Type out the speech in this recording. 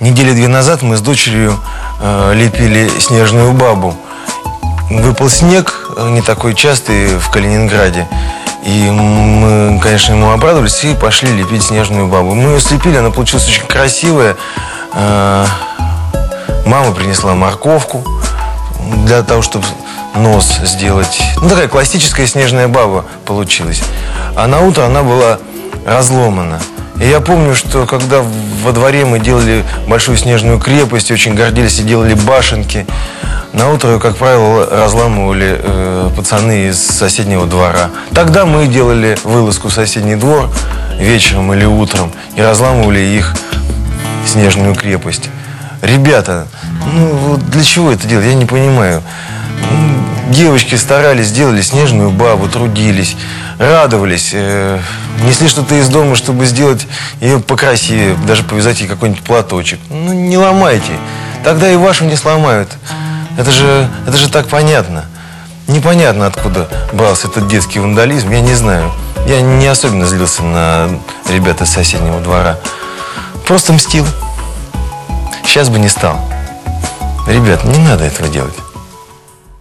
Недели две назад мы с дочерью э, лепили снежную бабу. Выпал снег, э, не такой частый в Калининграде. И мы, конечно, ему обрадовались и пошли лепить снежную бабу. Мы ее слепили, она получилась очень красивая. Э, Мама принесла морковку для того, чтобы нос сделать. Ну, такая классическая снежная баба получилась. А на утро она была разломана. И я помню, что когда во дворе мы делали большую снежную крепость, очень гордились и делали башенки, на утро, как правило, разламывали э, пацаны из соседнего двора. Тогда мы делали вылазку в соседний двор вечером или утром и разламывали их снежную крепость. Ребята, ну вот для чего это делать, я не понимаю. Девочки старались, сделали снежную бабу, трудились, радовались, э, несли что-то из дома, чтобы сделать ее покрасивее, даже повязать ей какой-нибудь платочек. Ну не ломайте, тогда и вашим не сломают. Это же, это же так понятно. Непонятно, откуда брался этот детский вандализм, я не знаю. Я не особенно злился на ребят из соседнего двора. Просто мстил. Сейчас бы не стал. Ребят, не надо этого делать.